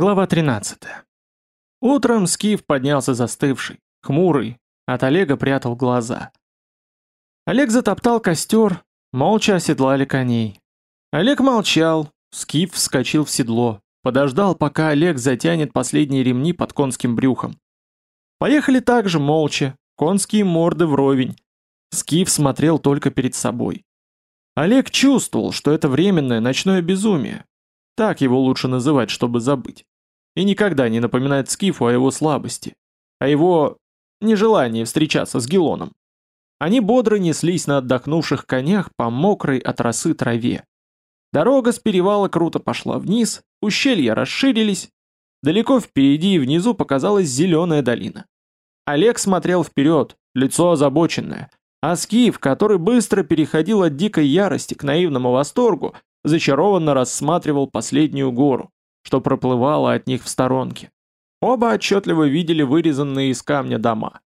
Глава 13. Утром Скиф поднялся застывший, хмурый, от Олега прятал глаза. Олег затоптал костер, молча оседлали коней. Олег молчал, Скиф вскочил в седло, подождал, пока Олег затянет последние ремни под конским брюхом. Поехали также молча, конские морды вровень. Скиф смотрел только перед собой. Олег чувствовал, что это временное ночное безумие, так его лучше называть, чтобы забыть. И никогда не напоминает Скифу о его слабости, о его нежелании встречаться с Гелоном. Они бодро неслись на отдохнувших конях по мокрой от росы траве. Дорога с перевала круто пошла вниз, ущелья расширились. Далеко впереди и внизу показалась зеленая долина. Олег смотрел вперед, лицо озабоченное, а Скиф, который быстро переходил от дикой ярости к наивному восторгу, зачарованно рассматривал последнюю гору, что проплывала от них в сторонке. Оба отчетливо видели вырезанные из камня дома.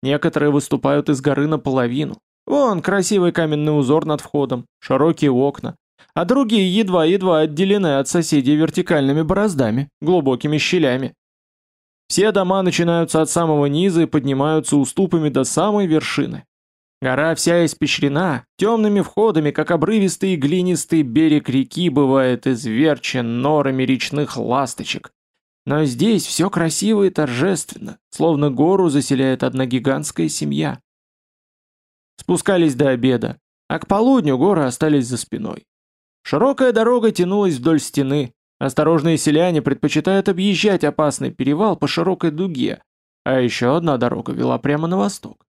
Некоторые выступают из горы наполовину. Вон красивый каменный узор над входом, широкие окна, а другие едва-едва отделены от соседей вертикальными бороздами, глубокими щелями. Все дома начинаются от самого низа и поднимаются уступами до самой вершины. Гора вся испещрена, темными входами, как обрывистый и глинистый берег реки бывает изверчен норами речных ласточек. Но здесь все красиво и торжественно, словно гору заселяет одна гигантская семья. Спускались до обеда, а к полудню горы остались за спиной. Широкая дорога тянулась вдоль стены, осторожные селяне предпочитают объезжать опасный перевал по широкой дуге, а еще одна дорога вела прямо на восток.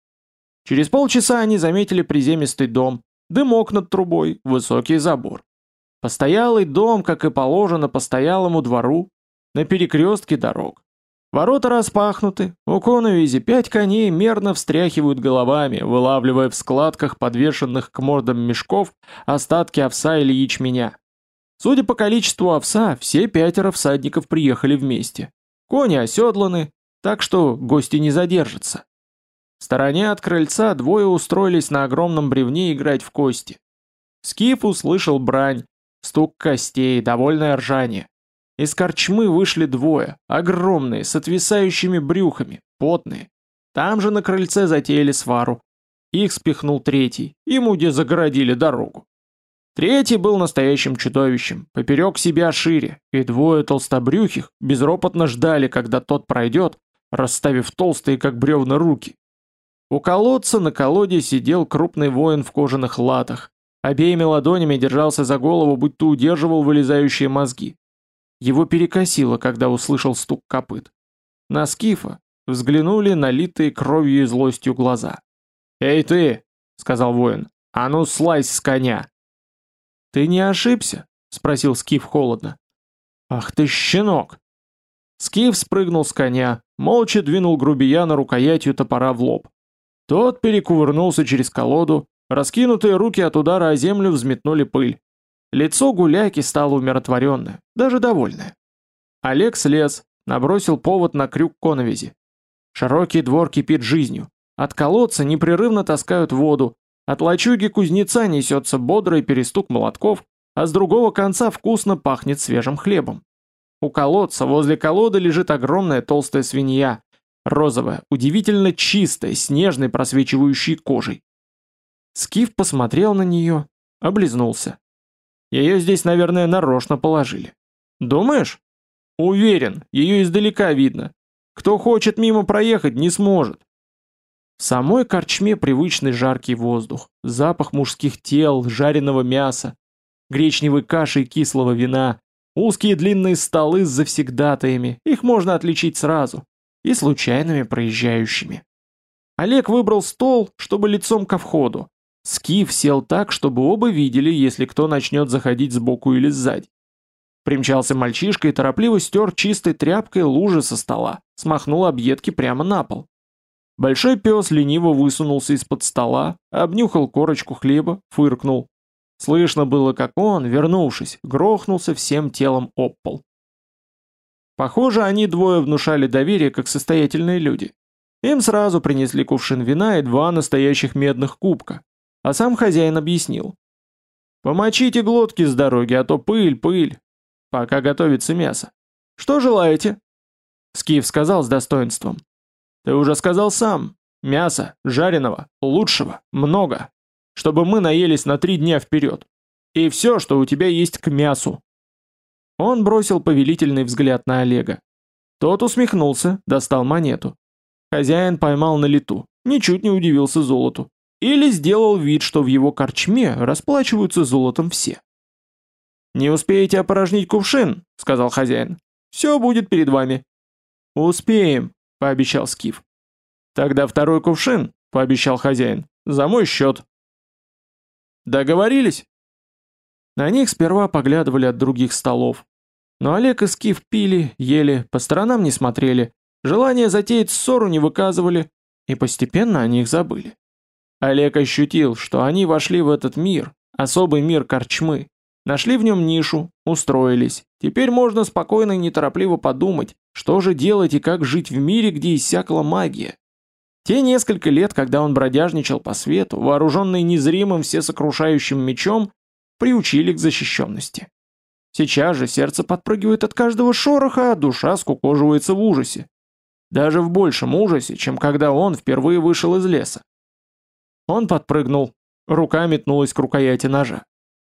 Через полчаса они заметили приземистый дом, дымок над трубой, высокий забор. Постоялый дом, как и положено постоялому двору, на перекрестке дорог. Ворота распахнуты, у коновизи пять коней мерно встряхивают головами, вылавливая в складках подвешенных к мордам мешков остатки овса или ячменя. Судя по количеству овса, все пятеро всадников приехали вместе. Кони оседланы, так что гости не задержатся. В стороне от крыльца двое устроились на огромном бревне играть в кости. Скиф услышал брань, стук костей, довольное ржание. Из корчмы вышли двое, огромные, с отвисающими брюхами, потные. Там же на крыльце затеяли свару. Их спихнул третий, ему где загородили дорогу. Третий был настоящим чудовищем, поперек себя шире, и двое толстобрюхих безропотно ждали, когда тот пройдет, расставив толстые, как бревна, руки. У колодца на колоде сидел крупный воин в кожаных латах. Обеими ладонями держался за голову, будто удерживал вылезающие мозги. Его перекосило, когда услышал стук копыт. На скифа взглянули налитые кровью и злостью глаза. «Эй ты!» — сказал воин. «А ну слазь с коня!» «Ты не ошибся?» — спросил скиф холодно. «Ах ты щенок!» Скиф спрыгнул с коня, молча двинул грубияна рукоятью топора в лоб. Тот перекувырнулся через колоду, раскинутые руки от удара о землю взметнули пыль. Лицо гуляки стало умиротворенное, даже довольное. Олег слез, набросил повод на крюк коновизи. Широкий двор кипит жизнью. От колодца непрерывно таскают воду, от лачуги кузнеца несется бодрый перестук молотков, а с другого конца вкусно пахнет свежим хлебом. У колодца возле колоды лежит огромная толстая свинья, розовая, удивительно чистая, с нежной просвечивающей кожей. Скиф посмотрел на нее, облизнулся. Ее здесь, наверное, нарочно положили. Думаешь? Уверен, ее издалека видно. Кто хочет мимо проехать, не сможет. В самой корчме привычный жаркий воздух, запах мужских тел, жареного мяса, гречневой каши и кислого вина, узкие длинные столы с завсегдатаями, их можно отличить сразу и случайными проезжающими. Олег выбрал стол, чтобы лицом ко входу. Скиф сел так, чтобы оба видели, если кто начнет заходить сбоку или сзади. Примчался мальчишка и торопливо стер чистой тряпкой лужи со стола, смахнул объедки прямо на пол. Большой пес лениво высунулся из-под стола, обнюхал корочку хлеба, фыркнул. Слышно было, как он, вернувшись, грохнулся всем телом об пол. Похоже, они двое внушали доверие, как состоятельные люди. Им сразу принесли кувшин вина и два настоящих медных кубка, а сам хозяин объяснил. «Помочите глотки с дороги, а то пыль, пыль, пока готовится мясо. Что желаете?» Скиф сказал с достоинством. «Ты уже сказал сам. Мясо, жареного, лучшего, много. Чтобы мы наелись на три дня вперед. И все, что у тебя есть к мясу». Он бросил повелительный взгляд на Олега. Тот усмехнулся, достал монету. Хозяин поймал на лету, ничуть не удивился золоту. Или сделал вид, что в его корчме расплачиваются золотом все. «Не успеете опорожнить кувшин», — сказал хозяин. «Все будет перед вами». «Успеем», — пообещал Скиф. «Тогда второй кувшин», — пообещал хозяин. «За мой счет». «Договорились?» На них сперва поглядывали от других столов. Но Олег и Скиф пили, ели, по сторонам не смотрели, желание затеять ссору не выказывали, и постепенно о них забыли. Олег ощутил, что они вошли в этот мир, особый мир корчмы, нашли в нем нишу, устроились. Теперь можно спокойно и неторопливо подумать, что же делать и как жить в мире, где иссякла магия. Те несколько лет, когда он бродяжничал по свету, вооруженный незримым всесокрушающим мечом, приучили к защищенности. Сейчас же сердце подпрыгивает от каждого шороха, а душа скукоживается в ужасе. Даже в большем ужасе, чем когда он впервые вышел из леса. Он подпрыгнул, рука метнулась к рукояти ножа.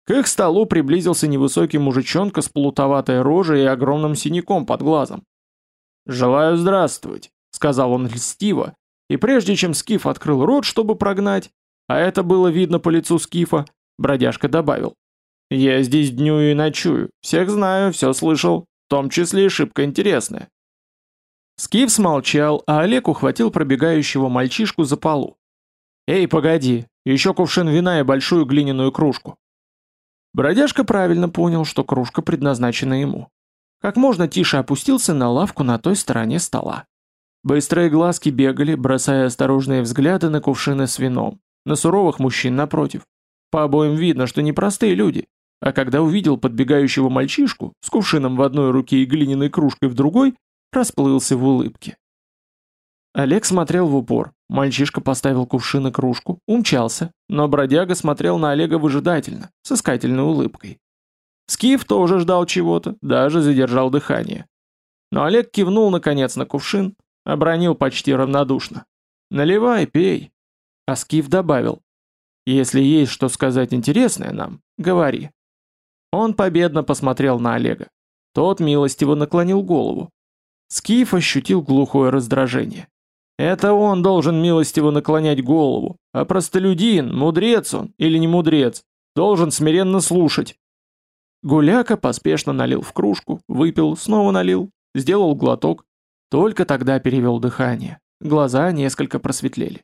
К их столу приблизился невысокий мужичонка с плутоватой рожей и огромным синяком под глазом. «Желаю здравствовать», — сказал он льстиво, и прежде чем Скиф открыл рот, чтобы прогнать, а это было видно по лицу Скифа, бродяжка добавил. «Я здесь дню и ночую, всех знаю, все слышал, в том числе и шибко интересное». Скиф смолчал, а Олег ухватил пробегающего мальчишку за полу. «Эй, погоди, еще кувшин вина и большую глиняную кружку». Бродяжка правильно понял, что кружка предназначена ему. Как можно тише опустился на лавку на той стороне стола. Быстрые глазки бегали, бросая осторожные взгляды на кувшины с вином, на суровых мужчин напротив. По обоим видно, что непростые люди. А когда увидел подбегающего мальчишку с кувшином в одной руке и глиняной кружкой в другой, расплылся в улыбке. Олег смотрел в упор. Мальчишка поставил кувшин и кружку, умчался, но бродяга смотрел на Олега выжидательно, с искательной улыбкой. Скиф тоже ждал чего-то, даже задержал дыхание. Но Олег кивнул наконец на кувшин, обронил почти равнодушно. «Наливай, пей». А Скиф добавил. «Если есть что сказать интересное нам, говори». Он победно посмотрел на Олега. Тот милостиво наклонил голову. Скиф ощутил глухое раздражение. Это он должен милостиво наклонять голову, а простолюдин, мудрец он или не мудрец, должен смиренно слушать. Гуляка поспешно налил в кружку, выпил, снова налил, сделал глоток, только тогда перевел дыхание. Глаза несколько просветлели.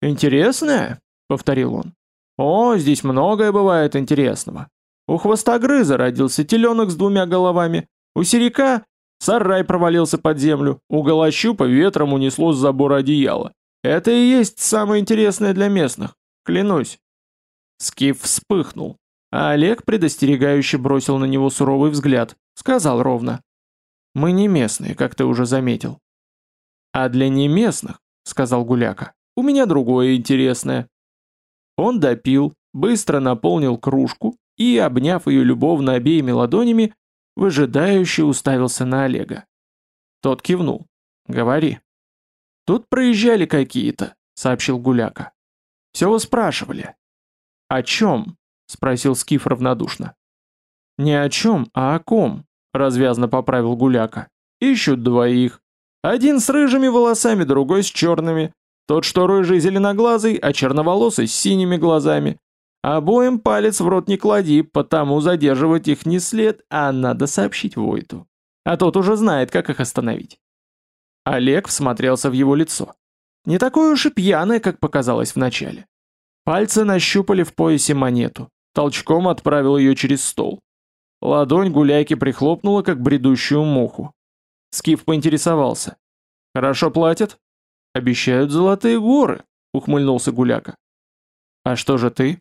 «Интересное?» — повторил он. «О, здесь многое бывает интересного. У хвостогрыза родился теленок с двумя головами, у серика Сарай провалился под землю, у голощупа ветром унесло с забора одеяла. Это и есть самое интересное для местных, клянусь. Скиф вспыхнул, а Олег предостерегающе бросил на него суровый взгляд, сказал ровно. «Мы не местные, как ты уже заметил». «А для неместных», — сказал Гуляка, — «у меня другое интересное». Он допил, быстро наполнил кружку и, обняв ее любовно обеими ладонями, выжидающе уставился на Олега. Тот кивнул. «Говори». «Тут проезжали какие-то», — сообщил Гуляка. «Все вы спрашивали». «О чем?» — спросил Скиф равнодушно. «Не о чем, а о ком», — развязно поправил Гуляка. «Ищут двоих. Один с рыжими волосами, другой с черными. Тот, что рыжий зеленоглазый, а черноволосый с синими глазами. Обоим палец в рот не клади, потому задерживать их не след, а надо сообщить Войту. А тот уже знает, как их остановить. Олег всмотрелся в его лицо. Не такое уж и пьяное, как показалось вначале. Пальцы нащупали в поясе монету. Толчком отправил ее через стол. Ладонь гуляйки прихлопнула, как бредущую муху. Скиф поинтересовался. «Хорошо платят?» «Обещают золотые горы», — ухмыльнулся гуляка. «А что же ты?»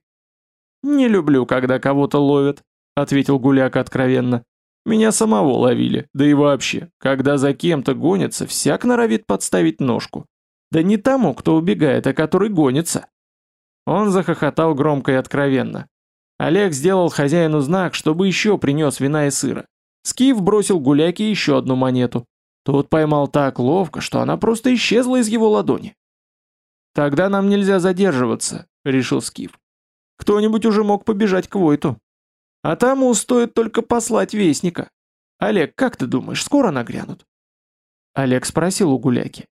«Не люблю, когда кого-то ловят», — ответил Гуляка откровенно. «Меня самого ловили, да и вообще, когда за кем-то гонится, всяк норовит подставить ножку. Да не тому, кто убегает, а который гонится». Он захохотал громко и откровенно. Олег сделал хозяину знак, чтобы еще принес вина и сыра. Скиф бросил гуляке еще одну монету. Тот поймал так ловко, что она просто исчезла из его ладони. «Тогда нам нельзя задерживаться», — решил Скиф. «Кто-нибудь уже мог побежать к Войту. А тому стоит только послать вестника. Олег, как ты думаешь, скоро нагрянут?» Олег спросил у гуляки.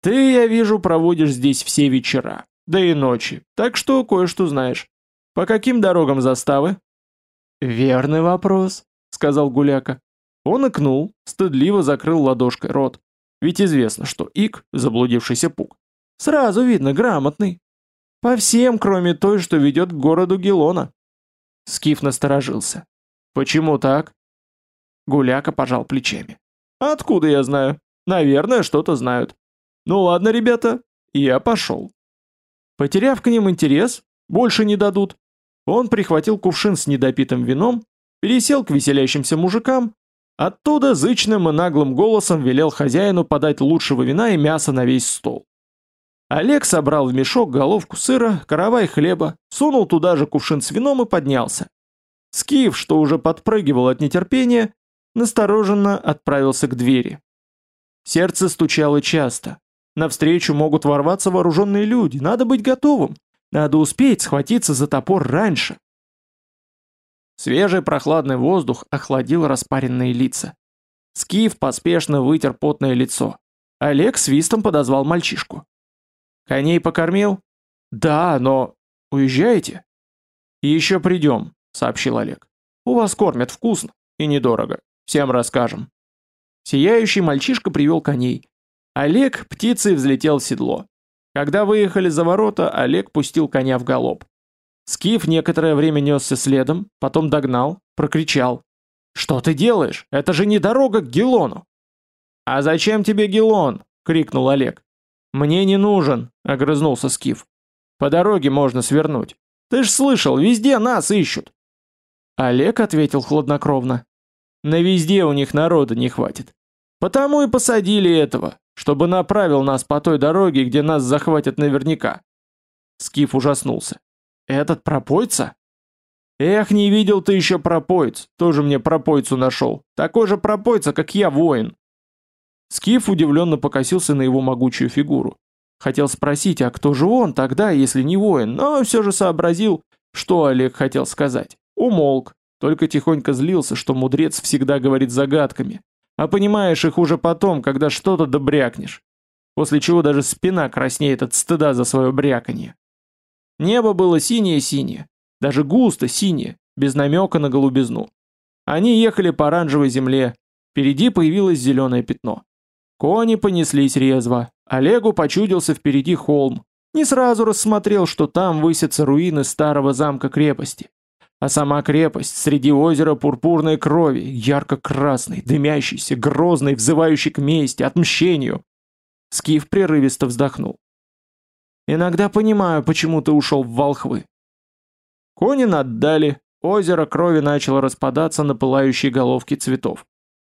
«Ты, я вижу, проводишь здесь все вечера, да и ночи, так что кое-что знаешь. По каким дорогам заставы?» «Верный вопрос», — сказал гуляка. Он икнул, стыдливо закрыл ладошкой рот. Ведь известно, что ик, заблудившийся пук, сразу видно грамотный. По всем, кроме той, что ведет к городу Гелона. Скиф насторожился. «Почему так?» Гуляка пожал плечами. «Откуда я знаю? Наверное, что-то знают. Ну ладно, ребята, я пошел». Потеряв к ним интерес, больше не дадут. Он прихватил кувшин с недопитым вином, пересел к веселящимся мужикам, оттуда зычным и наглым голосом велел хозяину подать лучшего вина и мяса на весь стол. Олег собрал в мешок головку сыра, каравай хлеба, сунул туда же кувшин с вином и поднялся. Скиф, что уже подпрыгивал от нетерпения, настороженно отправился к двери. Сердце стучало часто. Навстречу могут ворваться вооруженные люди, надо быть готовым. Надо успеть схватиться за топор раньше. Свежий прохладный воздух охладил распаренные лица. Скиф поспешно вытер потное лицо. Олег свистом подозвал мальчишку. Коней покормил? Да, но... Уезжаете? Еще придем, сообщил Олег. У вас кормят вкусно и недорого. Всем расскажем. Сияющий мальчишка привел коней. Олег птицей взлетел в седло. Когда выехали за ворота, Олег пустил коня в галоп. Скиф некоторое время несся следом, потом догнал, прокричал. «Что ты делаешь? Это же не дорога к Гелону!» «А зачем тебе Гелон?» — крикнул Олег. «Мне не нужен», — огрызнулся Скиф. «По дороге можно свернуть. Ты ж слышал, везде нас ищут». Олег ответил хладнокровно. «На везде у них народа не хватит. Потому и посадили этого, чтобы направил нас по той дороге, где нас захватят наверняка». Скиф ужаснулся. «Этот пропойца?» «Эх, не видел ты еще пропойц, тоже мне пропойцу нашел. Такой же пропойца, как я, воин». Скиф удивленно покосился на его могучую фигуру. Хотел спросить, а кто же он тогда, если не воин, но все же сообразил, что Олег хотел сказать. Умолк, только тихонько злился, что мудрец всегда говорит загадками. А понимаешь их уже потом, когда что-то добрякнешь. После чего даже спина краснеет от стыда за свое бряканье. Небо было синее-синее, даже густо синее, без намека на голубизну. Они ехали по оранжевой земле, впереди появилось зеленое пятно. Кони понеслись резво. Олегу почудился впереди холм. Не сразу рассмотрел, что там высятся руины старого замка-крепости. А сама крепость среди озера пурпурной крови, ярко-красной, дымящейся, грозной, взывающей к мести, отмщению. Скиф прерывисто вздохнул. «Иногда понимаю, почему ты ушел в волхвы». Кони наддали, озеро крови начало распадаться на пылающие головки цветов.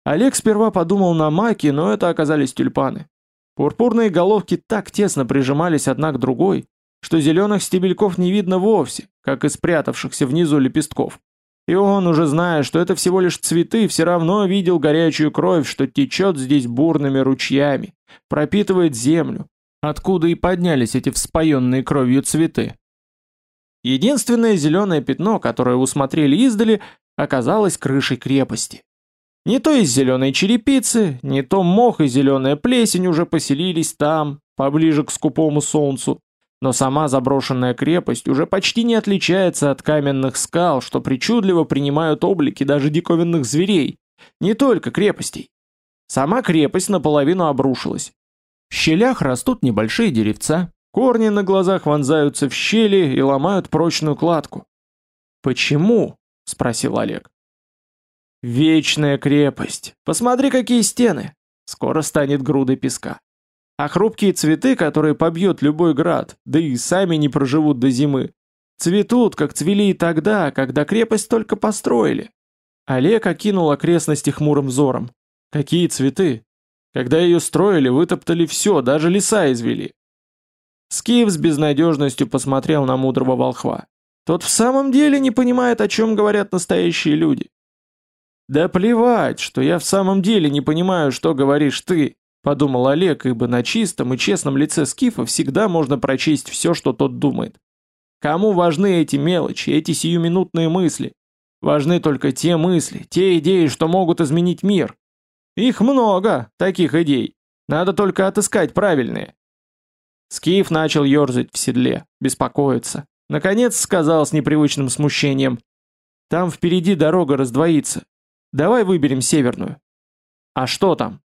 Олег сперва подумал на маки, но это оказались тюльпаны. Пурпурные головки так тесно прижимались одна к другой, что зеленых стебельков не видно вовсе, как и спрятавшихся внизу лепестков. И он, уже зная, что это всего лишь цветы, все равно видел горячую кровь, что течет здесь бурными ручьями, пропитывает землю, откуда и поднялись эти вспоенные кровью цветы. Единственное зеленое пятно, которое усмотрели издали, оказалось крышей крепости. Не то из зеленой черепицы, не то мох и зеленая плесень уже поселились там, поближе к скупому солнцу, но сама заброшенная крепость уже почти не отличается от каменных скал, что причудливо принимают облики даже диковинных зверей, не только крепостей. Сама крепость наполовину обрушилась. В щелях растут небольшие деревца, корни на глазах вонзаются в щели и ломают прочную кладку. «Почему?» — спросил Олег. Вечная крепость. Посмотри, какие стены. Скоро станет грудой песка. А хрупкие цветы, которые побьет любой град, да и сами не проживут до зимы, цветут, как цвели и тогда, когда крепость только построили. Олег окинул окрестности хмурым взором. Какие цветы? Когда ее строили, вытоптали все, даже леса извели. Скиф с безнадежностью посмотрел на мудрого волхва. Тот в самом деле не понимает, о чем говорят настоящие люди. Да плевать, что я в самом деле не понимаю, что говоришь ты, подумал Олег, ибо на чистом и честном лице Скифа всегда можно прочесть все, что тот думает. Кому важны эти мелочи, эти сиюминутные мысли? Важны только те мысли, те идеи, что могут изменить мир. Их много, таких идей. Надо только отыскать правильные. Скиф начал ерзать в седле, беспокоиться. Наконец сказал с непривычным смущением. «Там впереди дорога раздвоится. Давай выберем северную». «А что там?»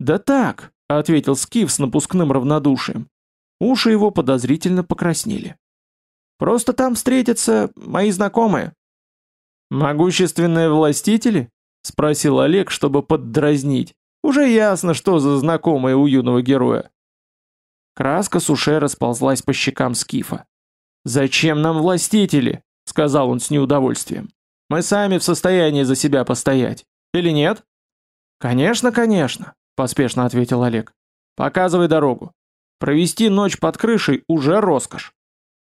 «Да так», — ответил Скиф с напускным равнодушием. Уши его подозрительно покраснели. «Просто там встретятся мои знакомые». «Могущественные властители?» — спросил Олег, чтобы поддразнить. «Уже ясно, что за знакомые у юного героя». Краска суше расползлась по щекам Скифа. «Зачем нам властители?» — сказал он с неудовольствием. «Мы сами в состоянии за себя постоять. Или нет?» «Конечно, конечно», — поспешно ответил Олег. «Показывай дорогу. Провести ночь под крышей уже роскошь».